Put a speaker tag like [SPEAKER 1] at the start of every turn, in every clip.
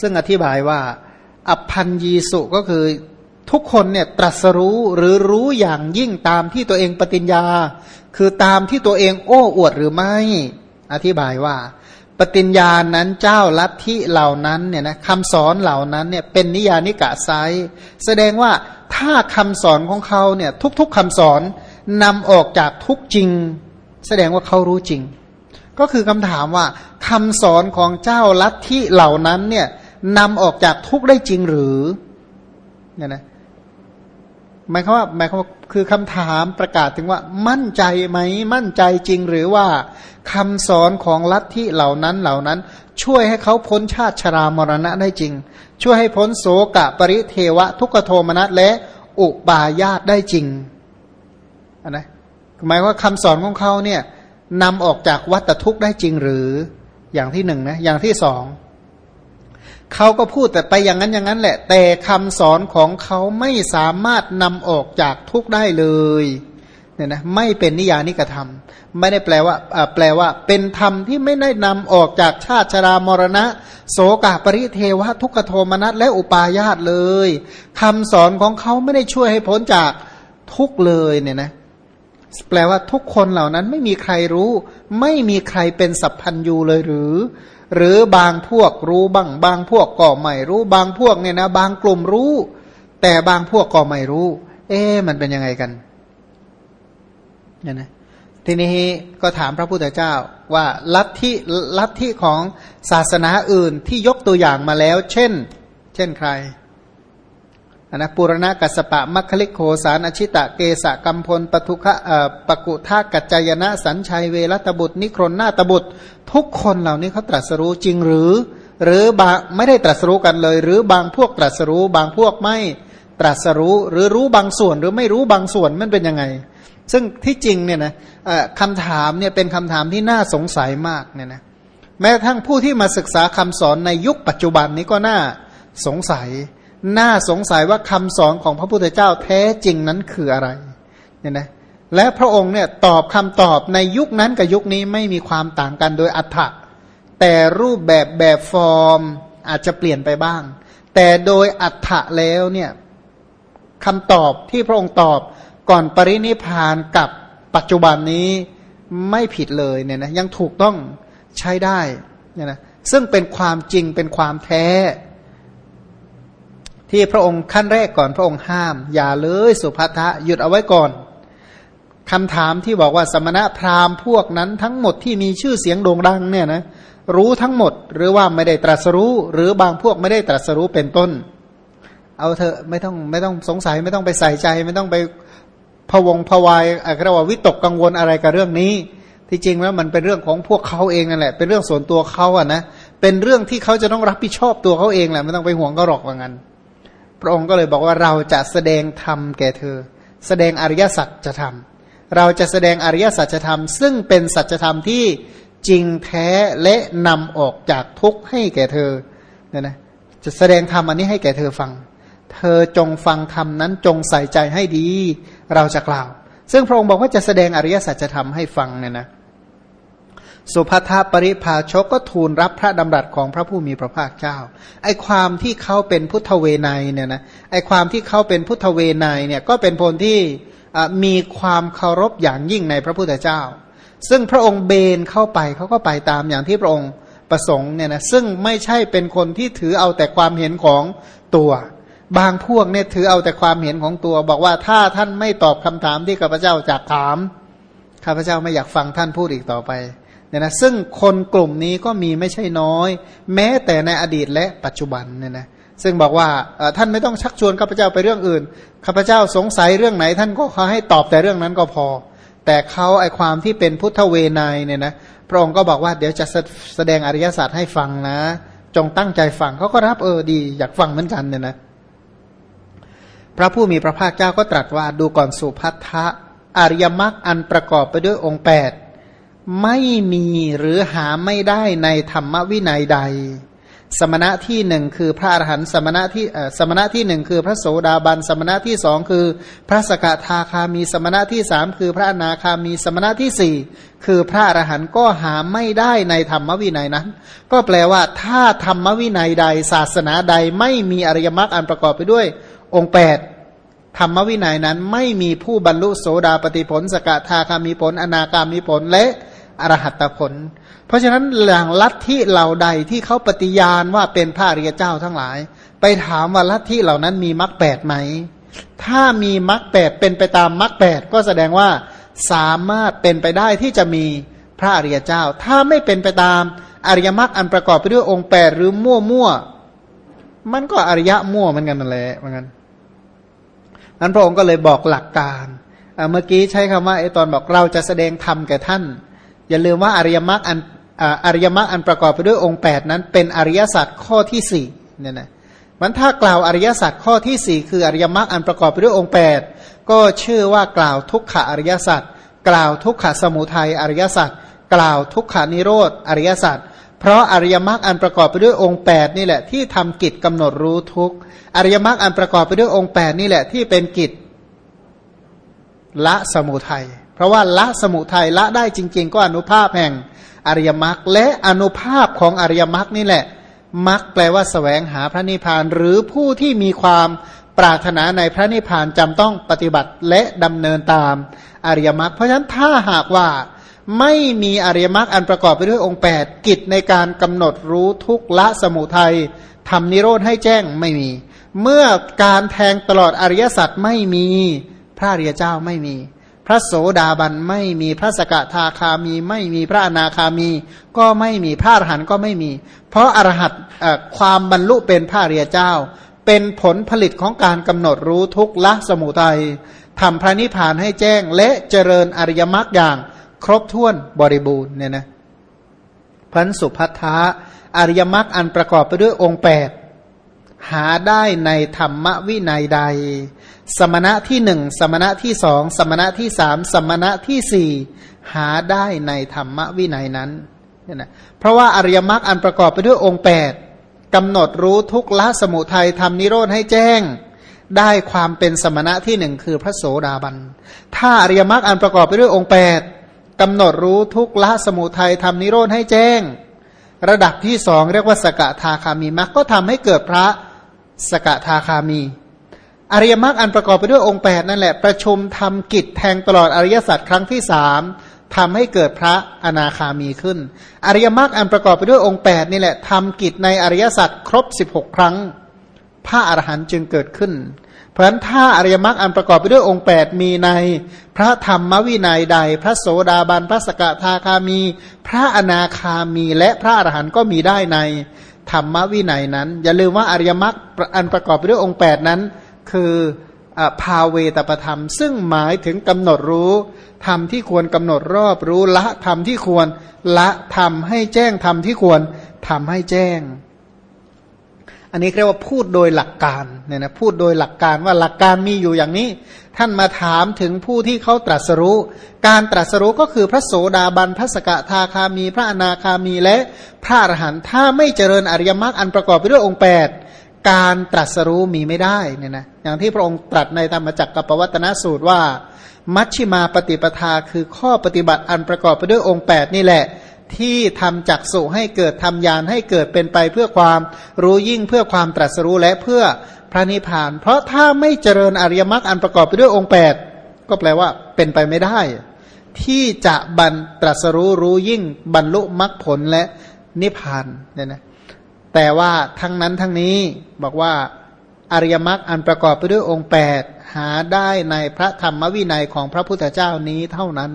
[SPEAKER 1] ซึ่งอธิบายว่าอพันยีสุก็คือทุกคนเนี่ยตรัสรู้หรือรู้อย่างยิ่งตามที่ตัวเองปฏิญญา คือตามที่ตัวเองโอ้อวดหรือไม่ อธิบายว่า ปฏิญญานั้นเจ้าลัทธิเหล่านั้นเนี่ยนะคำสอนเหล่านั้นเนี่ยเป็นนิยานิกะไซแสดงว่าถ้าคำสอนของเขาเนี่ยทุกๆคำสอนนำออกจากทุกจริง แสดงว่าเขารู้จริง ก็คือคำถามว่าคำสอนของเจ้าลัทธิเหล่านั้นเนี่ยนำออกจากทุกได้จริงหรือเนี่ยนะหมายความว่าหมายความว่าคือคำถามประกาศถึงว่ามั่นใจไหมมั่นใจจริงหรือว่าคำสอนของลัทธิเหล่านั้นเหล่านั้น ช่วยให้เขาพ้นชาติชรามรณะได้จริง ช่วยให้พ้นโสกะปริเทวะ ทุกโทมนัสและอุบายาตได้จริงนนะหมายว่าคำสอนของเขาเนี่ย นำออกจากวัฏทุกข์ได้จริงหรืออย่างที่หนึ่งนะอย่างที่สองเขาก็พูดแต่ไปอย่างนั้นอย่างนั้นแหละ แต่คำสอนของเขาไม่สามารถนำออกจากทุกได้เลยเนี่ยนะไม่เป็นนิยานิกระทำไม่ได้แปลว่าแปลว่า เป็นธรรมที่ไม่ได้นำออกจากชาติชรามรณะ โสกาปริเทวะทุกขโทมนัสและอุปาญาตเลยคำสอนของเขาไม่ได้ช่วยให้พ้นจากทุกเลยเนี่ยนะ แปลว่าทุกคนเหล่านั้นไม่มีใครรู้ ไม่มีใครเป็นสัพพัญยูเลยหรือ หรือบางพวกรู้บ้างบางพวกก็ไม่รู้ บางพวกเนี่ยนะบางกลุ่มรู้ แต่บางพวกก็ไม่รู้ เอ๊มันเป็นยังไงกันเนี่ยนะทีนี้ก็ถามพระพุทธเจ้าว่าลัทธิลัทธิของศาสนาอื่นที่ยกตัวอย่างมาแล้ว เช่น เช่นใคร นะปุรณะกัสปะมัคคลิโคสารอชิตะเกสะกัมพลปทุคะปกุทากัจจยนะสัญชัยเวรตบุตร นิครนนาตบุตร ทุกคนเหล่านี้เขาตรัสรู้จริงหรือ หรือบางไม่ได้ตรัสรู้กันเลย หรือบางพวกตรัสรู้บางพวกไม่ตรัสรู้หรือรู้บางส่วนหรือไม่รู้บางส่วนมันเป็นยังไง ซึ่งที่จริงเนี่ยนะคำถามเนี่ยเป็นคำถามที่น่าสงสัยมากเนี่ยนะแม้ทั้งผู้ที่มาศึกษาคำสอนในยุคปัจจุบันนี้ก็น่าสงสัย น่าสงสัยว่าคำสอนของพระพุทธเจ้าแท้จริงนั้นคืออะไรเนี่ยนะและพระองค์เนี่ยตอบคำตอบในยุคนั้นกับยุคนี้ไม่มีความต่างกันโดยอัฏฐะแต่รูปแบบแบบฟอร์มอาจจะเปลี่ยนไปบ้าง แต่โดยอัฏฐะแล้วเนี่ยคำตอบที่พระองค์ตอบก่อนปรินิพานกับปัจจุบันนี้ไม่ผิดเลยเนี่ยนะยังถูกต้องใช้ได้เนี่ยนะซึ่งเป็นความจริงเป็นความแท้ ที่พระองค์ขั้นแรกก่อนพระองค์ห้าม อย่าเลยสุภัทะหยุดเอาไว้ก่อนคำถามที่บอกว่าสมณะพราหมณ์พวกนั้นทั้งหมดที่มีชื่อเสียงโด่งดังเนี่ยนะรู้ทั้งหมดหรือว่าไม่ได้ตรัสรู้ หรือบางพวกไม่ได้ตรัสรู้เป็นต้น เอาเถอะไม่ต้องไม่ต้องสงสัยไม่ต้องไปใส่ใจ ไม่ต้องไปพวงพวายอะไรว่าวิตกกังวลอะไรกับเรื่องนี้ ที่จริงแล้วมันเป็นเรื่องของพวกเขาเองนั่นแหละ เป็นเรื่องส่วนตัวเขาอะนะเป็นเรื่องที่เขาจะต้องรับผิดชอบตัวเขาเองแหละไม่ต้องไปห่วงก็หรอกว่างั้น พระองค์ก็เลยบอกว่าเราจะแสดงธรรมแก่เธอ แสดงอริยสัจจะทำเราจะแสดงอริยสัจธรรม ซึ่งเป็นสัจธรรมที่จริงแท้และนำออกจากทุกข์ให้แก่เธอเนี่ยนะจะแสดงธรรมอันนี้ให้แก่เธอฟัง เธอจงฟังธรรมนั้นจงใส่ใจให้ดี เราจะกล่าว ซึ่งพระองค์บอกว่าจะแสดงอริยสัจธรรมให้ฟังเนี่ยนะ สุภัทปริภาชกก็ทูลรับพระดำรัสของพระผู้มีพระภาคเจ้า ไอความที่เขาเป็นพุทธเวไนเนี่ยนะไอความที่เขาเป็นพุทธเวไนเนี่ยก็เป็นผลที่มีความเคารพอย่างยิ่งในพระพุทธเจ้า ซึ่งพระองค์เบนเข้าไปเขาก็ไปตามอย่างที่พระองค์ประสงค์เนี่ยนะซึ่งไม่ใช่เป็นคนที่ถือเอาแต่ความเห็นของตัว บางพวกเนี่ยถือเอาแต่ความเห็นของตัว บอกว่าถ้าท่านไม่ตอบคำถามที่ข้าพเจ้าจะถามข้าพเจ้าไม่อยากฟังท่านพูดอีกต่อไป เนี่ยนะซึ่งคนกลุ่มนี้ก็มีไม่ใช่น้อย แม้แต่ในอดีตและปัจจุบันเนี่ยนะซึ่งบอกว่าท่านไม่ต้องชักชวนข้าพเจ้าไปเรื่องอื่นข้าพเจ้าสงสัยเรื่องไหน ท่านก็ขอให้ตอบแต่เรื่องนั้นก็พอ แต่เขาไอความที่เป็นพุทธเวนยเนี่ยนะพระองค์ก็บอกว่าเดี๋ยวจะแสดงอริยศาสตร์ให้ฟังนะ จงตั้งใจฟังเขาก็รับเออดีอยากฟังเหมือนกันเนี่ยนะพระผู้มีพระภาคเจ้าก็ตรัสว่าดูก่อนสุพัทธะอริยมรรคอันประกอบไปด้วยองค์แปด ไม่มีหรือหาไม่ได้ในธรรมวินัยใด สมณะที่หนึ่งคือพระอรหันต์สมณะที่สมณะที่หนึ่งคือพระโสดาบัน สมณะที่สองคือ พระสกทาคามี สมณะที่สามคือพระอนาคามี สมณะที่สี่คือพระอรหันต์ก็หาไม่ได้ในธรรมวินัยนั้น ก็แปลว่าถ้าธรรมวินัยใด ศาสนาใดไม่มีอริยมรรคอันประกอบไปด้วย องค์แปดธรรมวินัยนั้นไม่มีผู้บรรลุโสดาปฏิผล สกทาคามีผล อนาคามีผลและ อรหัตผล เพราะฉะนั้นหลังลัทธิเหล่าใดที่เขาปฏิญาณว่าเป็นพระอริยเจ้าทั้งหลาย ไปถามว่าลัทธิเหล่านั้นมีมรรคแปดไหม ถ้ามีมรรคแปดเป็นไปตามมรรคแปดก็แสดงว่าสามารถเป็นไปได้ที่จะมีพระอริยเจ้า ถ้าไม่เป็นไปตามอริยมรรคอันประกอบไปด้วยองค์แปดหรือมั่วมั่วมันก็อริยะมั่วเหมือนกันนั่นแหละเหมือนกันนั้นพระองค์ก็เลยบอกหลักการเมื่อกี้ใช้คำว่าไอตอนบอกเราจะแสดงธรรมแก่ท่าน อย่าลืมว่าอริยมรรคอันอริยมรรคอันประกอบไปด้วยองค์ 8 นั้น เป็นอริยสัจข้อที่สี่เนี่ยนะมันถ้ากล่าวอริยสัจข้อที่สี่คืออริยมรรคอันประกอบไปด้วยองค์ 8 ก็ชื่อว่ากล่าวทุกขอริยสัจกล่าวทุกขสมุทัยอริยสัจกล่าวทุกขานิโรธอริยสัจเพราะอริยมรรคอันประกอบไปด้วยองค์ 8 นี่แหละที่ทำกิจกำหนดรู้ทุกอริยมรรคอันประกอบไปด้วยองค์ 8 นี่แหละที่เป็นกิจละสมุทัย เพราะว่าละสมุทัยละได้จริง ๆ ก็อนุภาพแห่งอริยมรรคและอนุภาพของอริยมรรคนี่แหละมรรคแปลว่าสแสวงหาพระนิพพานหรือผู้ที่มีความปรารถนาในพระนิพพานจำต้องปฏิบัติและดำเนินตามอริยมรรคเพราะฉะนั้นถ้าหากว่าไม่มีอริยมรรคอันประกอบไปด้วยองค์ 8 กิจในการกำหนดรู้ทุกละสมุทัยทำนิโรธให้แจ้งไม่มี เมื่อการแทงตลอดอริยสัจไม่มีพระเรียเจ้าไม่มี พระโสดาบันไม่มีพระสกทาคามี ไม่มีพระอนาคามี ก็ไม่มีพระอรหันต์ก็ไม่มี เพราะอรหัตความบรรลุเป็นพระเรียเจ้า เป็นผลผลิตของการกำหนดรู้ทุกละสมุทัยทำพระนิพพานให้แจ้งและเจริญอริยมรรคอย่างครบถ้วนบริบูรณ์เนี่ยนะพันสุพัทธะอริยมรรคอันประกอบไปด้วยองค์แปดหาได้ในธรรมวินัยใด สมณะที่หนึ่งสมณะที่สองสมณะที่สามสมณะที่สี่หาได้ในธรรมวินัยนั้นเนี่ยนะเพราะว่าอริยมรรคอันประกอบไปด้วยองค์แปดกำหนดรู้ทุกละสมุทัยทำนิโรธให้แจ้ง ได้ความเป็นสมณะที่หนึ่งคือพระโสดาบัน ถ้าอริยมรรคอันประกอบไปด้วยองค์แปดกำหนดรู้ทุกละสมุทัยทำนิโรธให้แจ้ง ระดับที่สองเรียกว่าสกทาคามีมรรคก็ทำให้เกิดพระสกทาคามี อริยมรรคอันประกอบไปด้วยองค์แปดนั่นแหละ ประชุมทำกิจแทงตลอดอริยสัจครั้งที่สามทำให้เกิดพระอนาคามีขึ้น อริยมรรคอันประกอบไปด้วยองค์แปดนี่แหละทำกิจในอริยสัจครบสิบหกครั้ง พระอรหันต์จึงเกิดขึ้น เพราะฉะนั้นถ้าอริยมรรคอันประกอบไปด้วยองค์แปดมีในพระธรรมวินัยใด พระโสดาบันพระสกทาคามี พระอนาคามีและพระอรหันต์ก็มีได้ในธรรมวินัยนั้น อย่าลืมว่าอริยมรรคอันประกอบไปด้วยองค์แปดนั้น คือภาเวตประธรรม ซึ่งหมายถึงกำหนดรู้ธรรมที่ควรกำหนดรอบรู้ละธรรมที่ควรละธรรมให้แจ้งธรรมที่ควรทำให้แจ้ง อันนี้เรียกว่าพูดโดยหลักการเนี่ยนะพูดโดยหลักการว่าหลักการมีอยู่อย่างนี้ ท่านมาถามถึงผู้ที่เขาตรัสรู้ การตรัสรู้ก็คือพระโสดาบันพระสกทาคามี พระอนาคามีและพระอรหันต์ถ้าไม่เจริญอริยมรรคอันประกอบไปด้วยองค์8 การตรัสรู้มีไม่ได้เนี่ยนะอย่างที่พระองค์ตรัสในธรรมจักรกับปวัตนสูตรว่า มัชชิมาปฏิปทาคือข้อปฏิบัติอันประกอบไปด้วยองค์ 8 นี่แหละ ที่ทำจักสุให้เกิดทำยานให้เกิดเป็นไปเพื่อความรู้ยิ่งเพื่อความตรัสรู้และเพื่อพระนิพพาน เพราะถ้าไม่เจริญอริยมรรคอันประกอบไปด้วยองค์ 8 ก็แปลว่าเป็นไปไม่ได้ ที่จะบรรตรัสรู้รู้ยิ่งบรรลุมรรคผลและนิพพานเนี่ยนะ แต่ว่าทั้งนั้นทั้งนี้บอกว่าอริยมรรคอันประกอบไปด้วยองค์ 8 หาได้ในพระธรรมวินัยของพระพุทธเจ้านี้เท่านั้น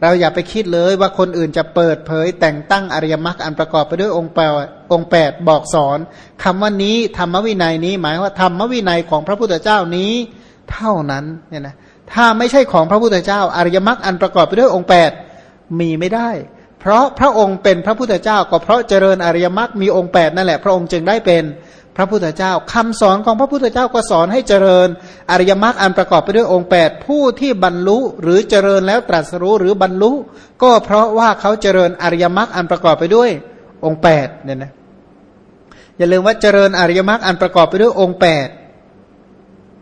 [SPEAKER 1] เราอย่าไปคิดเลยว่าคนอื่นจะเปิดเผย แต่งตั้งอริยมรรคอันประกอบไปด้วยองค์แปดองค์แปดบอกสอนคำว่านี้ธรรมวินัยนี้ หมายว่าธรรมวินัยของพระพุทธเจ้านี้เท่านั้นเนี่ยนะถ้าไม่ใช่ของพระพุทธเจ้า อริยมรรคอันประกอบไปด้วยองค์แปดมีไม่ได้ เพราะพระองค์เป็นพระพุทธเจ้า ก็เพราะเจริญอริยมรรคมีองค์แปดนั่นแหละ พระองค์จึงได้เป็นพระพุทธเจ้าคำสอนของพระพุทธเจ้าก็สอนให้เจริญอริยมรรคอันประกอบไปด้วยองค์8ผู้ที่บรรลุหรือเจริญแล้วตรัสรู้หรือบรรลุ ก็เพราะว่าเขาเจริญอริยมรรคอันประกอบไปด้วยองค์8เนี่ยนะอย่าลืมว่าเจริญอริยมรรคอันประกอบไปด้วยองค์แปด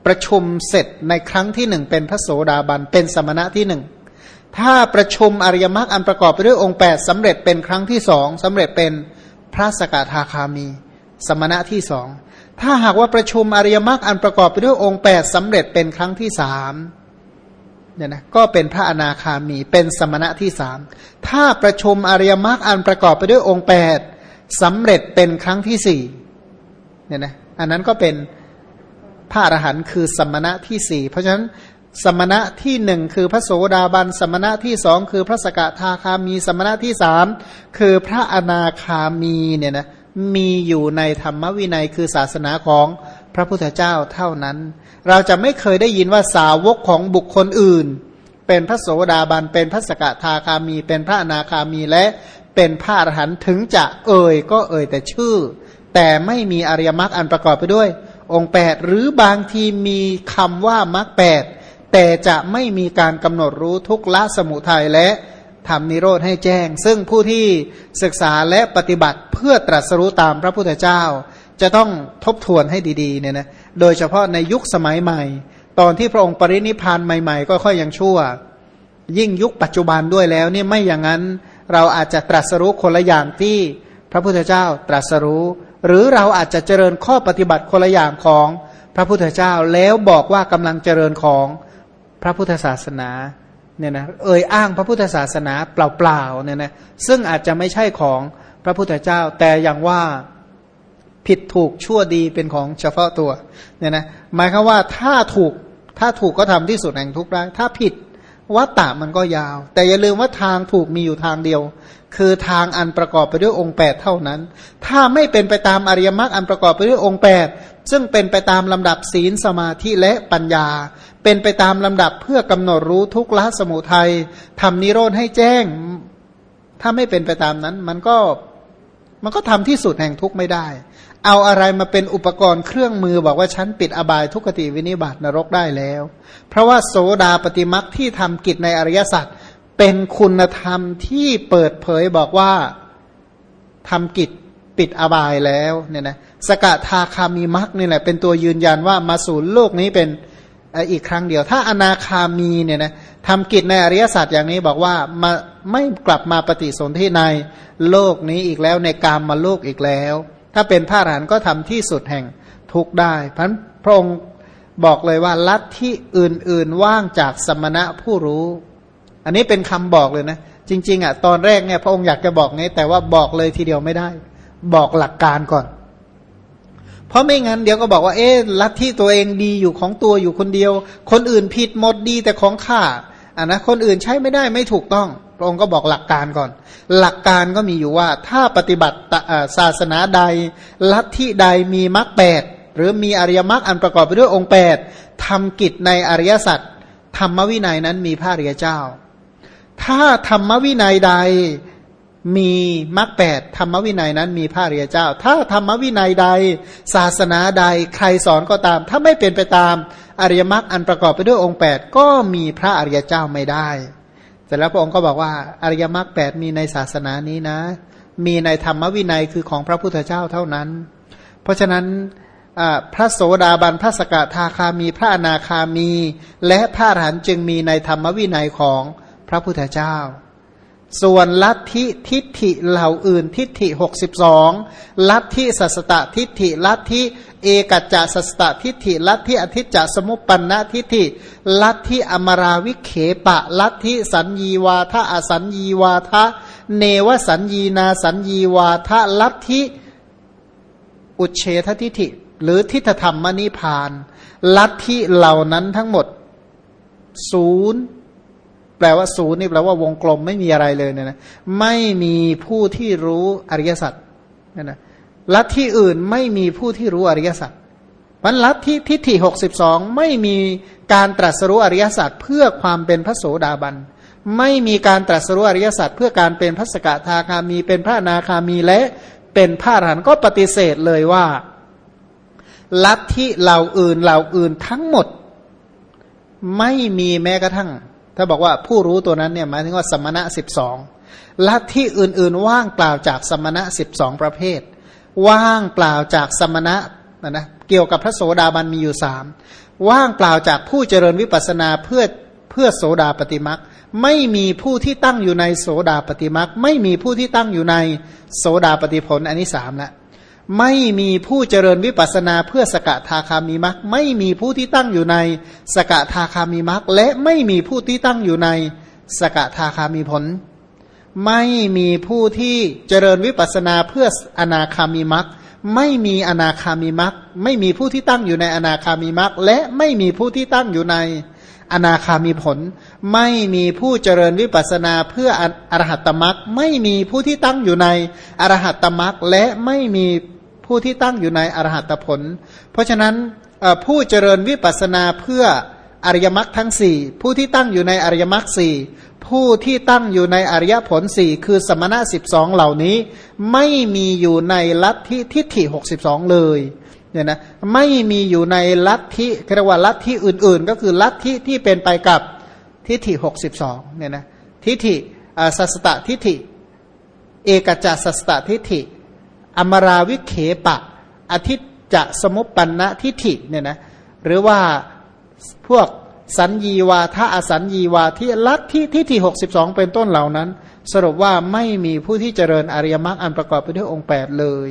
[SPEAKER 1] ประชุมเสร็จในครั้งที่หนึ่งเป็นพระโสดาบันเป็นสมณะที่หนึ่ง ถ้าประชุมอริยมรรคอันประกอบไปด้วยองค์แปดสำเร็จเป็นครั้งที่สองสำเร็จเป็นพระสกทาคามี สมณะที่สองถ้าหากว่าประชุมอริยมรรคอันประกอบไปด้วยองค์แปดสำเร็จเป็นครั้งที่สามเนี่ยนะก็เป็นพระอนาคามีเป็นสมณะที่สามถ้าประชุมอริยมรรคอันประกอบไปด้วยองค์แปดสำเร็จเป็นครั้งที่สี่เนี่ยนะอันนั้นก็เป็นพระอรหันต์คือสมณะที่สี่เพราะฉะนั้น สมณะที่หนึ่งคือพระโสดาบัน สมณะที่สองคือพระสกทาคามี สมณะที่สามคือพระอนาคามีเนี่ยนะมีอยู่ในธรรมวินัยคือศาสนาของพระพุทธเจ้าเท่านั้น เราจะไม่เคยได้ยินว่าสาวกของบุคคลอื่น เป็นพระโสดาบัน เป็นพระสกทาคามี เป็นพระอนาคามีและเป็นพระอรหันต์ถึงจะเอ่ยก็เอ่ยแต่ชื่อ แต่ไม่มีอริยมรรคอันประกอบไปด้วย องค์แปดหรือบางทีมีคำว่ามรรคแปด แต่จะไม่มีการกำหนดรู้ทุกละสมุทัยและทำนิโรธให้แจ้ง ซึ่งผู้ที่ศึกษาและปฏิบัติเพื่อตรัสรู้ตามพระพุทธเจ้า จะต้องทบทวนให้ดีๆเนี่ยนะโดยเฉพาะในยุคสมัยใหม่ ตอนที่พระองค์ปรินิพานใหม่ๆ ก็ค่อยยังชั่ว ยิ่งยุคปัจจุบันด้วยแล้วนี่ไม่อย่างนั้นเราอาจจะตรัสรู้คนละอย่างที่พระพุทธเจ้าตรัสรู้ หรือเราอาจจะเจริญข้อปฏิบัติคนละอย่างของพระพุทธเจ้าแล้วบอกว่ากำลังเจริญของ พระพุทธศาสนาเนี่ยนะเอ่ยอ้างพระพุทธศาสนาเปล่าๆเนี่ยนะซึ่งอาจจะไม่ใช่ของพระพุทธเจ้า แต่อย่างว่าผิดถูกชั่วดีเป็นของเฉพาะตัวเนี่ยนะหมายคือว่าถ้าถูกถ้าถูกก็ทำที่สุดแห่งทุกข์ได้ถ้าผิดวัตตะมันก็ยาว แต่อย่าลืมว่าทางถูกมีอยู่ทางเดียว คือทางอันประกอบไปด้วยองค์แปดเท่านั้น ถ้าไม่เป็นไปตามอริยมรรคอันประกอบไปด้วยองค์แปดซึ่งเป็นไปตามลำดับศีลสมาธิและปัญญา เป็นไปตามลำดับเพื่อกำหนดรู้ทุกละสมุทัยทำนิโรธให้แจ้ง ถ้าไม่เป็นไปตามนั้น มันก็มันก็ทำที่สุดแห่งทุกไม่ได้ เอาอะไรมาเป็นอุปกรณ์เครื่องมือบอกว่าฉันปิดอบายทุกขติวินิบาตนรกได้แล้ว เพราะว่าโสดาปฏิมักที่ทำกิจในอริยสัจเป็นคุณธรรมที่เปิดเผยบอกว่าทำกิจปิดอบายแล้วเนี่ยนะสกทาคามีมักนี่แหละเป็นตัวยืนยันว่ามาสู่โลกนี้เป็น อีกครั้งเดียว ถ้าอนาคามีเนี่ยนะทำกิจในอริยศาสัจอย่างนี้บอกว่ามาไม่กลับมาปฏิสนธิในโลกนี้อีกแล้วในกามมาโลกอีกแล้ว ถ้าเป็นพระอรหันต์ก็ทำที่สุดแห่งทุกได้พันพระองค์บอกเลยว่าลัทธิอื่น ๆ ว่างจากสมณะผู้รู้ อันนี้เป็นคำบอกเลยนะ จริง ๆอะตอนแรกเนี่ยพระองค์อยากจะบอกไงแต่ว่าบอกเลยทีเดียวไม่ได้ บอกหลักการก่อน เพราะไม่งั้นเดี๋ยวก็บอกว่าเอ๊ะลัทธิตัวเองดีอยู่ของตัวอยู่คนเดียว คนอื่นผิดหมดดีแต่ของข้าอะนะคนอื่นใช้ไม่ได้ไม่ถูกต้องพระองค์ก็บอกหลักการก่อน หลักการก็มีอยู่ว่าถ้าปฏิบัติศาสนาใด ลัทธิใดมีมรรคแปดหรือมีอริยมรรคอันประกอบไปด้วยองค์แปดทำกิจในอริยสัจธรรมวินัยนั้นมีพระเริยเจ้า ถ้าธรรมวินัยใด มีมรรคแปดธรรมวินัยนั้นมีพระริยเจ้า ถ้าธรรมวินัยใด ศาสนาใดใครสอนก็ตาม ถ้าไม่เป็นไปตามอริยมรรคอันประกอบไปด้วยองค์แปดก็มีพระอริยเจ้าไม่ได้เสร็จแล้วพระองค์ก็บอกว่าอริยมรรคแปดมีในศาสนานี้นะ มีในธรรมวินัยคือของพระพุทธเจ้าเท่านั้น เพราะฉะนั้นพระโสดาบันพระสกทาคามีพระอนาคามี และพระอรหันต์จึงมีในธรรมวินัยของพระพุทธเจ้า ส่วนลัทธิทิฏฐิเหล่าอื่นทิฏฐิหกสิบสองลัทธิสัสตตทิฏฐิลัทธิเอกัจจะสัสตทิฏฐิลัทธิอธิจจสมุปปันนทิฏฐิลัทธิอมราวิเขปะลัทธิสัญญีวาทะอสัญญีวาทะเนวสัญญีนาสัญญีวาทะลัทธิอุเฉททิฏฐิ หรือทิฏฐธรรมนิพาน ลัทธิเหล่านั้นทั้งหมดศูนย์ แปลว่าศูนย์นี่แปลว่าวงกลมไม่มีอะไรเลยเนี่ยนะไม่มีผู้ที่รู้อริยสัจนั่นนะลัทธิอื่นไม่มีผู้ที่รู้อริยสัจมันลัทธิทิฏฐิหกสิบสองไม่มีการตรัสรู้อริยสัจเพื่อความเป็นพระโสดาบันไม่มีการตรัสรู้อริยสัจเพื่อการเป็นพระสกทาคามีเป็นพระนาคามีและเป็นพระอรหันต์ก็ปฏิเสธเลยว่า ลัทธิเหล่าอื่นเหล่าอื่นทั้งหมด ไม่มีแม้กระทั่ง ถ้าบอกว่าผู้รู้ตัวนั้นเนี่ยหมายถึงว่าสมณะสิบสองลัทธิอื่นๆ ว่างเปล่าจากสมณะสิบสองประเภท ว่างเปล่าจากสมณะนะนะเกี่ยวกับพระโสดาบันมีอยู่สามว่างเปล่าจากผู้เจริญวิปัสนาเพื่อเพื่อโสดาปฏิมักไม่มีผู้ที่ตั้งอยู่ในโสดาปฏิมักไม่มีผู้ที่ตั้งอยู่ในโสดาปฏิผลอันนี้สามละ ไม่มีผู้เจริญวิปัสนาเพื่อสกทาคามีมักไม่มีผู้ที่ตั้งอยู่ในสกทาคามีมักและไม่มีผู้ที่ตั้งอยู่ในสกทาคามีผล ไม่มีผู้ที่เจริญวิปัสนาเพื่ออนาคามีมักไม่มีอนาคามีมักไม่มีผู้ที่ตั้งอยู่ในอนาคามีมักและไม่มีผู้ที่ตั้งอยู่ในอนาคามีผล ไม่มีผู้เจริญวิปัสนาเพื่ออรหัตตมักไม่มีผู้ที่ตั้งอยู่ในอรหัตตมักและไม่มี ผู้ที่ตั้งอยู่ในอรหัตผล เพราะฉะนั้นผู้เจริญวิปัสนาเพื่ออริยมรรคทั้งสี่ผู้ที่ตั้งอยู่ในอริยมรรคสี่ผู้ที่ตั้งอยู่ในอริยผลสี่คือสมณะสิบสองเหล่านี้ ไม่มีอยู่ในลัทธิทิฏฐิหกสิบสองเลยเนี่ยนะไม่มีอยู่ในลัทธิเรียกว่าลัทธิอื่น ๆ ก็คือลัทธิที่เป็นไปกับทิฏฐิหกสิบสองเนี่ยนะทิฏฐิสัสตทิฏฐิ เอกจัสัสตทิฏฐิ อมราวิเคปะ อธิจะสมุปปันนะทิฏฐิเนี่ยนะหรือว่าพวกสัญญีวาทะอสัญญีวาที่ลัทธิทิฏฐิหกสิบสองเป็นต้นเหล่านั้น สรุปว่าไม่มีผู้ที่เจริญอริยมรรคอันประกอบไปด้วยองค์แปดเลย